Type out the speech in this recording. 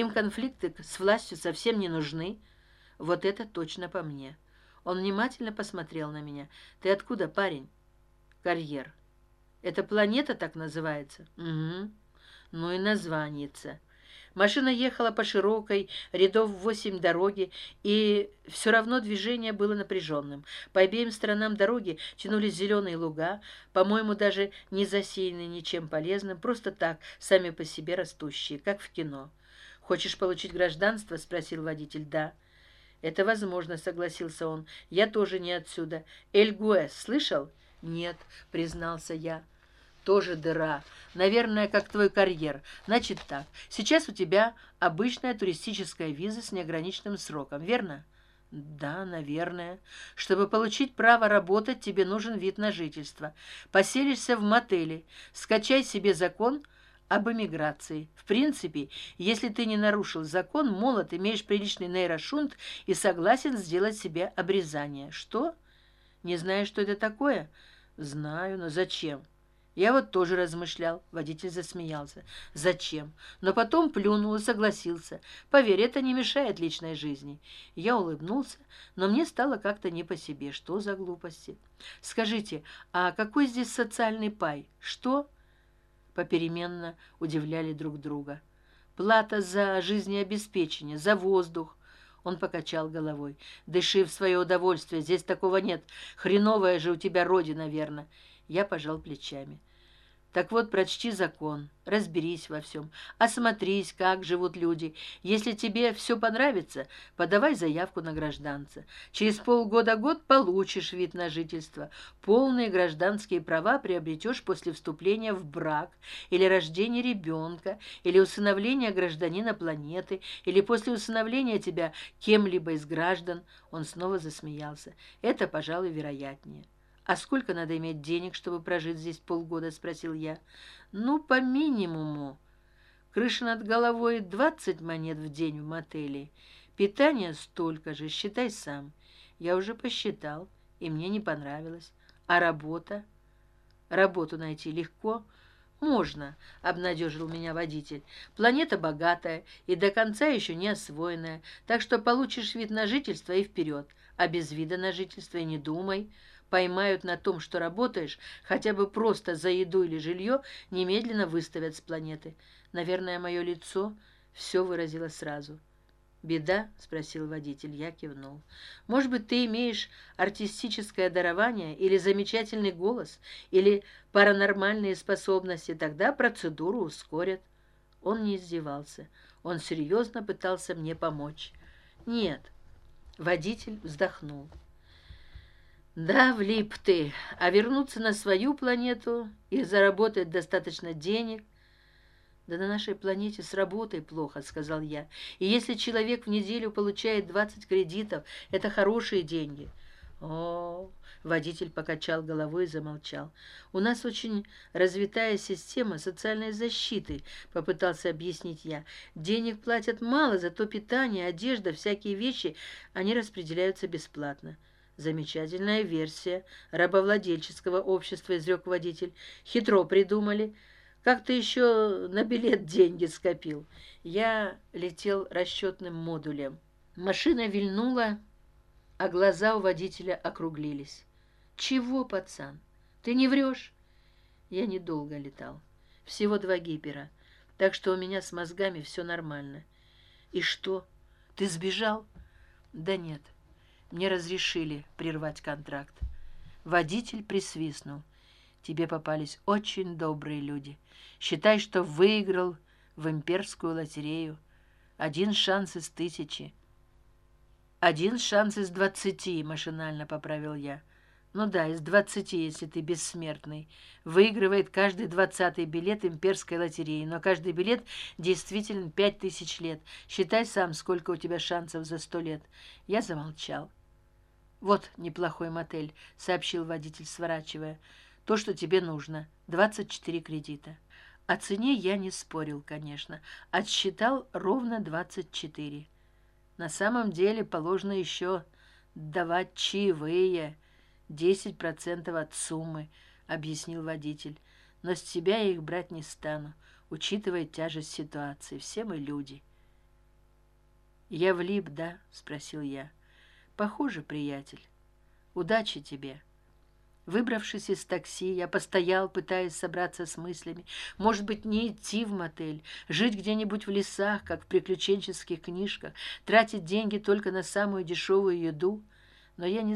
им конфликты с властью совсем не нужны. Вот это точно по мне. Он внимательно посмотрел на меня. Ты откуда парень? Карьер это планета так называется? Угу. ну и названица машина ехала по широкой рядов восемь дороги и все равно движение было напряженным по обеим сторонам дороги тянулись зеленые луга по моему даже не засеянные ничем полезным просто так сами по себе растущие как в кино хочешь получить гражданство спросил водитель. Да это возможно согласился он. Я тоже не отсюда эль гуэс слышал? Нет признался я. Тоже дыра. Наверное как твой карьер. Значит так. Сейчас у тебя обычная туристическая виза с неограниченным сроком верно? Да наверное. Чтобы получить право работать тебе нужен вид на жительство. Поселишься в мотеле. Скачай себе закон об эмиграции. В принципе если ты не нарушил закон молот имеешь приличный нейрошунт и согласен сделать себе обрезание. Что? Не знаешь что это такое? Знаю но зачем? Я вот тоже размышлял. Водитель засмеялся. Зачем? Но потом плюнул и согласился. Поверь это не мешает личной жизни. Я улыбнулся но мне стало как то не по себе. Что за глупости? Скажите а какой здесь социальный пай? Что попеременно удивляли друг друга. Плата за жизнеобеспечение за воздух он покачал головой. Дыши в свое удовольствие здесь такого нет. Хреновая же у тебя родина верно? Я пожал плечами так вот прочти закон разберись во всем осмотрись как живут люди. Если тебе все понравится подавай заявку на гражданца. Через полгода год получишь вид на жительство. Полные гражданские права приобретешь после вступления в брак или рождения ребенка или усыновления гражданина планеты или после усыновления тебя кем либо из граждан. Он снова засмеялся. Это пожалуй вероятнее а сколько надо иметь денег чтобы прожить здесь полгода спросил я. Ну по минимуму. Крыша над головой двадцать монет в день в мотеле. Питание столько же считай сам. Я уже посчитал и мне не понравилось. А работа? Работу найти легко. Можно обнадежил меня водитель. Планета богатая и до конца еще не освоенная так что получишь вид на жительство и вперед. А без вида на жительство и не думай поймают на том что работаешь хотя бы просто за еду или жилье немедленно выставят с планеты. Наверное мое лицо все выразило сразу. Беда спросил водитель. Я кивнул. Может быть ты имеешь артистическое дарование или замечательный голос или паранормальные способности? Тогда процедуру ускорят он не издевался. Он серьезно пытался мне помочь. Нет водитель вздохнул да влип ты. А вернуться на свою планету и заработать достаточно денег? Да на нашей планете с работой плохо сказал я. И если человек в неделю получает двадцать кредитов это хорошие деньги. О водитель покачал головой и замолчал. У нас очень развитая система социальной защиты попытался объяснить я. Денег платят мало зато питание одежда всякие вещи они распределяются бесплатно замечательная версия. Рабовладельческого общества изрек водитель. Хитро придумали. Как ты еще на билет деньги скопил? Я летел расчетным модулем. Машина вильнула а глаза у водителя округлились. Чего пацан? Ты не врешь? Я недолго летал. Всего два гипера. Так что у меня с мозгами все нормально. И что? Ты сбежал? Да нет мне разрешили прервать контракт. Водитель присвистнул. Тебе попались очень добрые люди. Считай что выиграл в имперскую лотерею. Один шанс из тысячи. Один шанс из двадцати машинально поправил я. Ну да из двадцати если ты бессмертный. Выигрывает каждый двадцатый билет имперской лотереи но каждый билет действительно пять тысяч лет. Считай сам сколько у тебя шансов за сто лет. Я замолчал вот неплохой мотель сообщил водитель сворачивая. То что тебе нужно. Двадцать четыре кредита о цене я не спорил конечно. Отсчитал ровно двадцать четыре. На самом деле положено еще давать чаевые. Десять процентов от суммы объяснил водитель. Но с тебя я их брать не стану учитывая тяжесть ситуации. Все мы люди. Я влип да спросил я похоже приятель. Удачи тебе. Выбравшись из такси я постоял пытаясь собраться с мыслями. Может быть не идти в мотель жить где нибудь в лесах как в приключенческих книжках тратить деньги только на самую дешевую еду. Но я не